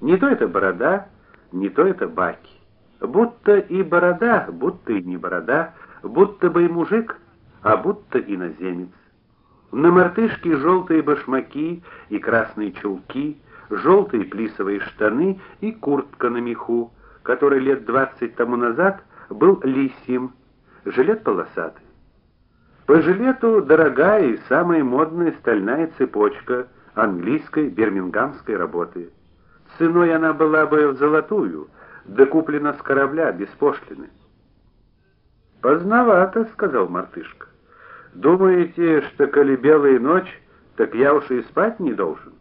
Не то это борода, не то это баки. Будто и борода, будто и не борода, будто бы и мужик, а будто иноземец. На мартышке желтые башмаки и красные чулки, желтые плисовые штаны и куртка на меху, который лет двадцать тому назад был лисьим, жилет полосатый. По жилету дорогая и самая модная стальная цепочка английской бирмингамской работы. Ценой она была бы в золотую, да куплена с корабля без пошлины. Поздновато, сказал мартышка. Думаете, что коли белая ночь, так я уж и спать не должен?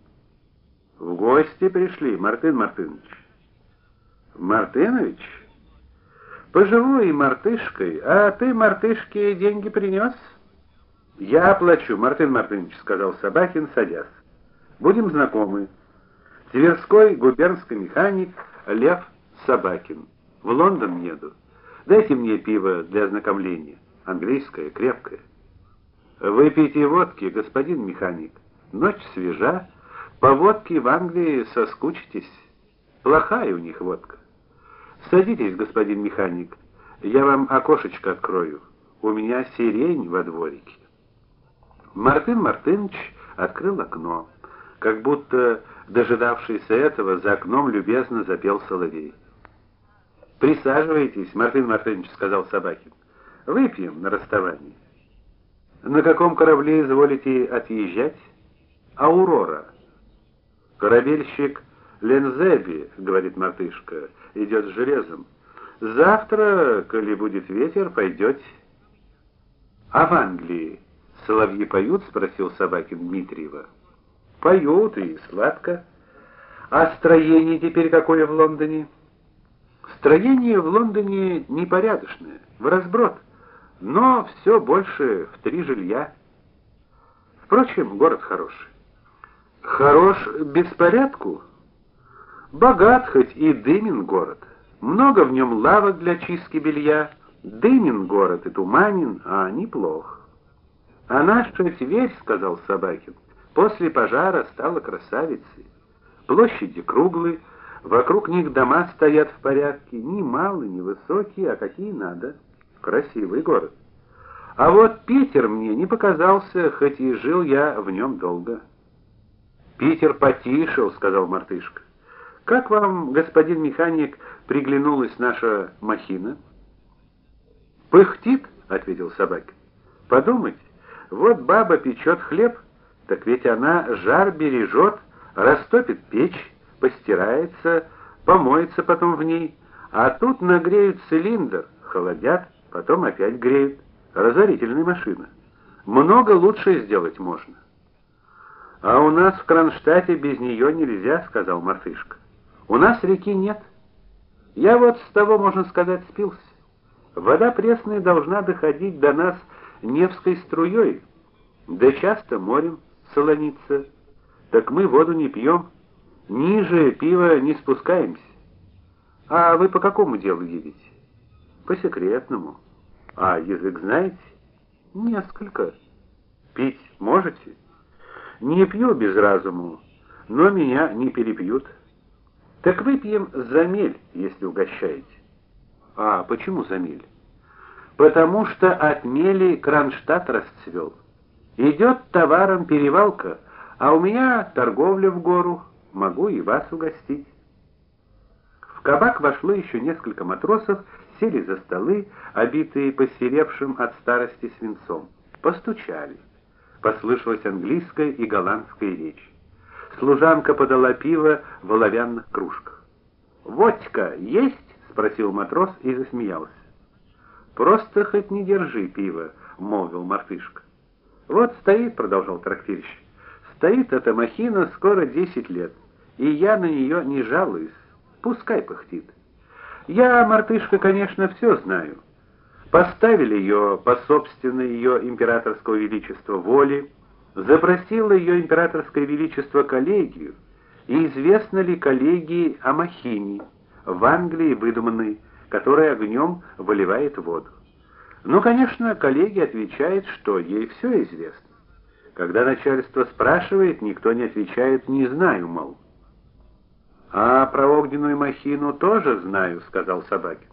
В гости пришли, Мартын Мартынович. Мартынович, поживу и мартышкой, а ты мартышке деньги принес? Я оплачу, Мартын Мартынович, сказал Собакин, садясь. Будем знакомы. Тверской губернский механик Лев Собакин. В Лондон еду. Дайте мне пиво для ознакомления, английское, крепкое. Выпейте водки, господин механик. Ночь свежа, по водке в Англии соскучитесь. Плохая у них водка. Садитесь, господин механик. Я вам окошечко открою. У меня сирень во дворике. Мартын Мартынович открыл окно, как будто дожидавшийся этого за окном любезно запел соловей. Присаживайтесь, Мартын Мартынович сказал Собакин. Выпьем на расставании. На каком корабле изволите отъезжать? Аурора. Корабельщик Лензеби, говорит мартышка, идет с железом. Завтра, коли будет ветер, пойдете. А в Англии соловьи поют, спросил Собакин Дмитриева. Поют и сладко. А строение теперь какое в Лондоне? Строение в Лондоне непорядочное, в разброд, но все больше в три жилья. Впрочем, город хороший. Хорош беспорядку. Богат хоть и дымен город. Много в нем лавок для чистки белья. Дымен город и туманен, а неплох. А наша Тверь, сказал Собакин, после пожара стала красавицей. Площади круглые, Вокруг них дома стоят в порядке, ни малые, ни высокие, а какие надо. Красивый город. А вот Питер мне не показался, хоть и жил я в нем долго. Питер потишел, сказал мартышка. Как вам, господин механик, приглянулась наша махина? Пыхтит, ответил собака. Подумать, вот баба печет хлеб, так ведь она жар бережет, растопит печь постирается, помоется потом в ней, а тут нагреют цилиндр, холодят, потом опять греют. Разорительная машина. Много лучше сделать можно. А у нас в Кронштадте без нее нельзя, сказал Мартышка. У нас реки нет. Я вот с того, можно сказать, спился. Вода пресная должна доходить до нас Невской струей, да часто морем солониться. Так мы воду не пьем, Ниже пива не спускаемся. А вы по какому делу едете? По секретному. А язык знаете? Несколько. Пить можете? Не пью без разуму, но меня не перепьют. Так выпьем за мель, если угощаете. А почему за мель? Потому что от мели Кронштадт расцвел. Идет товаром перевалка, а у меня торговля в гору могу и вас угостить. В кабак вошло еще несколько матросов, сели за столы, обитые посеревшим от старости свинцом. Постучали. Послышалась английская и голландская речь. Служанка подала пиво в оловянных кружках. "Водка есть?" спросил матрос и засмеялся. "Просто хоть не держи пиво", молвил мартышка. "Вот стоит", продолжал трактирщик. "Стоит эта махина скоро десять лет и я на нее не жалуюсь. Пускай пыхтит. Я, мартышка, конечно, все знаю. Поставили ее по собственной ее императорского величества воле, запросило ее императорское величество коллегию, и известно ли коллегии о махине, в Англии выдуманной, которая огнем выливает воду. Ну, конечно, коллегия отвечает, что ей все известно. Когда начальство спрашивает, никто не отвечает: "Не знаю", мол. А про огненную махину тоже знаю, сказал Собакин.